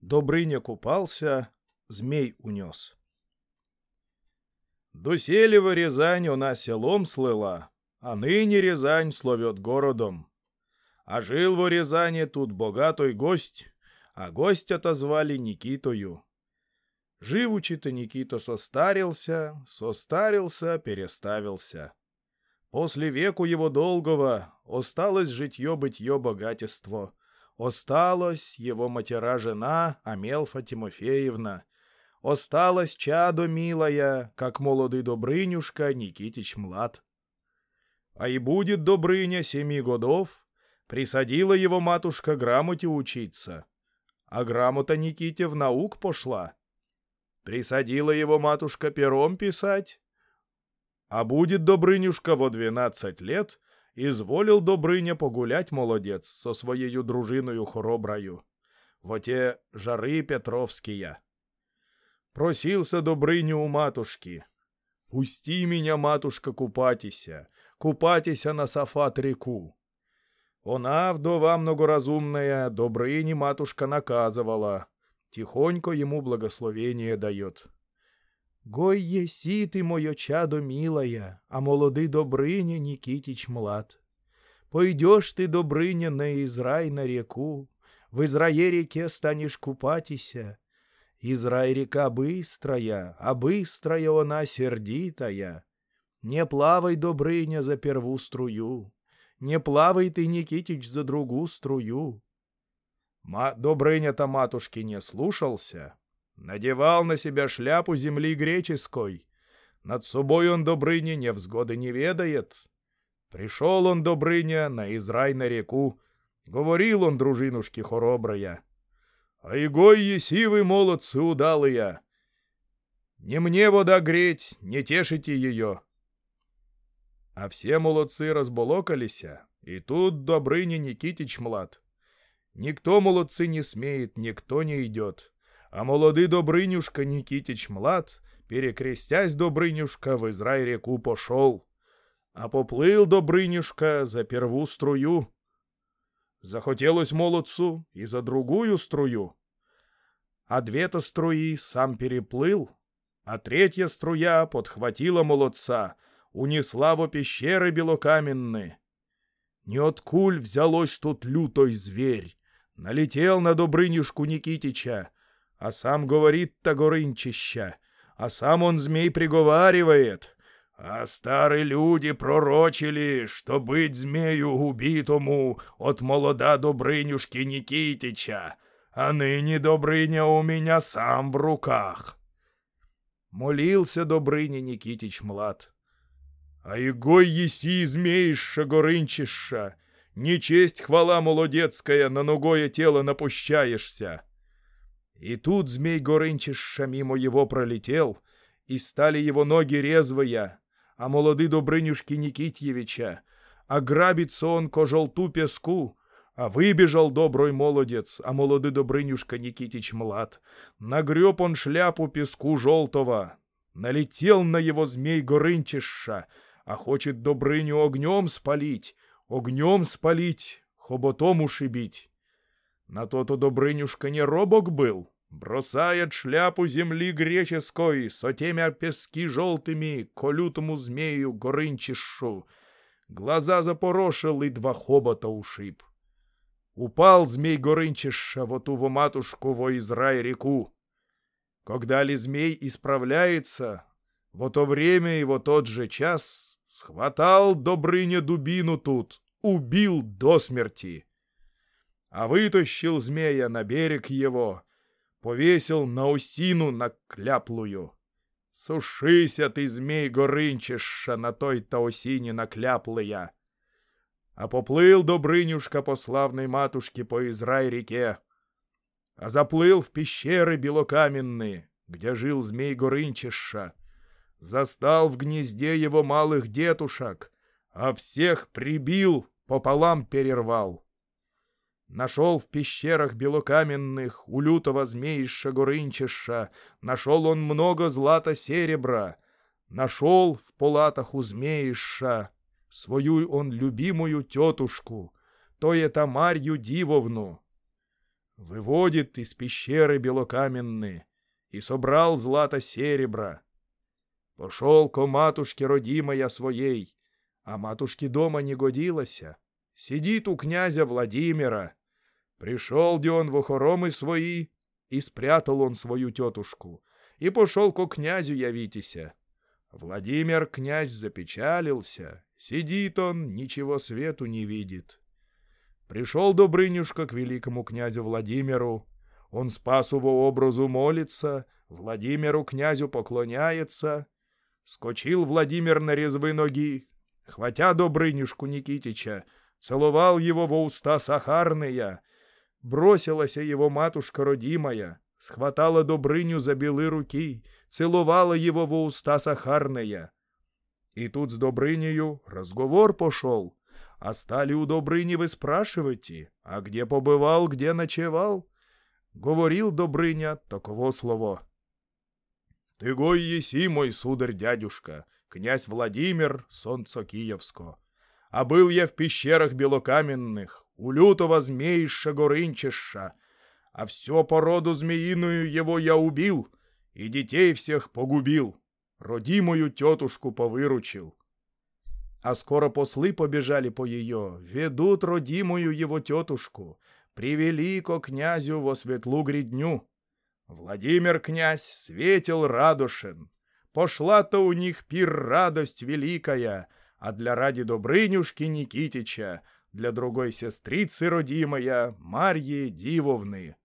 Добрыня купался, змей унес. Доселева Рязань она селом слыла, а ныне Рязань словет городом. А жил во Рязани тут богатой гость, а гость отозвали Никитою. Живучи-то Никита состарился, состарился, переставился. После веку его долгого осталось житье-бытье богатество. Осталась его матера-жена Амелфа Тимофеевна. Осталась чадо милая, как молодый Добрынюшка Никитич Млад. А и будет Добрыня семи годов, присадила его матушка грамоте учиться. А грамота Никите в наук пошла. Присадила его матушка пером писать. А будет Добрынюшка во двенадцать лет — Изволил Добрыня погулять молодец со своею дружиною хороброю. во те жары Петровские. Просился Добрыню у матушки. «Пусти меня, матушка, купатися, купатися на Сафат реку». Она, вдова многоразумная, Добрыне матушка наказывала, тихонько ему благословение дает. Гой еси ты, моё чадо милая, а молодый Добрыня Никитич млад. Пойдешь ты, Добрыня, на Израй на реку, в Израе реке станешь купатися. Израй река быстрая, а быстрая она сердитая. Не плавай, Добрыня, за перву струю, не плавай ты, Никитич, за другую струю. Ма Добрыня-то матушки не слушался, Надевал на себя шляпу земли греческой. Над собой он, Добрыня, невзгоды не ведает. Пришел он, Добрыня, на Израй на реку. Говорил он дружинушке хоробрая. А игой еси вы, молодцы удалые. Не мне вода греть, не тешите ее. А все молодцы разболокалися, и тут Добрыня Никитич млад. Никто молодцы не смеет, никто не идет а молодый Добрынюшка Никитич Млад, перекрестясь Добрынюшка, в Израй реку пошел. А поплыл Добрынюшка за перву струю. Захотелось молодцу и за другую струю. А две-то струи сам переплыл, а третья струя подхватила молодца, унесла во пещеры белокаменные. Не от куль взялось тут лютой зверь, налетел на Добрынюшку Никитича, а сам говорит-то а сам он змей приговаривает. А старые люди пророчили, что быть змею убитому от молода Добрынюшки Никитича, а ныне Добрыня у меня сам в руках. Молился Добрыня Никитич млад. А игой еси змеиша Горынчиша, нечесть хвала молодецкая, на ногое тело напущаешься. И тут змей Горынчиша мимо его пролетел, и стали его ноги резвые, а молоды Добрынюшки Никитьевича, а грабится он ко желту песку, а выбежал добрый молодец, а молодый Добрынюшка Никитич млад. Нагреб он шляпу песку желтого, налетел на его змей Горынчиша, а хочет Добрыню огнем спалить, огнем спалить, хоботом ушибить. На то-то Добрынюшка не робок был. Бросает шляпу земли греческой, сотемя пески желтыми, колютому змею горынчишу. Глаза запорошил и два хобота ушиб. Упал змей горынчиша в оту матушку во Израй реку. Когда ли змей исправляется, в то время и в тот же час схватал Добрыня дубину тут, убил до смерти а вытащил змея на берег его, повесил на осину на кляплую. Сушися ты, змей горынчиша, на той-то осине накляплая. А поплыл Добрынюшка по славной матушке по Израй-реке, а заплыл в пещеры белокаменные, где жил змей Горынчиша. Застал в гнезде его малых детушек, а всех прибил, пополам перервал. Нашел в пещерах белокаменных у лютого змеища Горынчиша, нашел он много злата-серебра, нашел в палатах у змеища свою он любимую тетушку, то это Марью Дивовну. выводит из пещеры белокаменные, и собрал злато серебра. Пошел ко матушке родимая своей, а матушке дома не годилася. Сидит у князя Владимира. Пришел де он в охоромы свои, и спрятал он свою тетушку, и пошел ко князю явитеся. Владимир князь запечалился, сидит он, ничего свету не видит. Пришел Добрынюшка к великому князю Владимиру, он Спасову образу молится, Владимиру князю поклоняется. Скочил Владимир на резвые ноги, хватя Добрынюшку Никитича, целовал его во уста сахарные. Бросилась его матушка родимая, схватала Добрыню за белые руки, целовала его во уста сахарные. И тут с Добрынею разговор пошел, а стали у Добрыни вы спрашивайте, а где побывал, где ночевал? Говорил Добрыня таково слово. Ты гой еси, мой сударь дядюшка, князь Владимир, солнце Киевско. А был я в пещерах белокаменных, у лютого змеища горынчиша, а все породу змеиную его я убил, и детей всех погубил, родимую тетушку повыручил. А скоро послы побежали по ее, ведут родимую его тетушку, привели ко князю во светлу гридню. Владимир князь светил радушен. Пошла-то у них пир радость великая, а для ради Добрынюшки Никитича, для другой сестрицы родимая, Марьи Дивовны.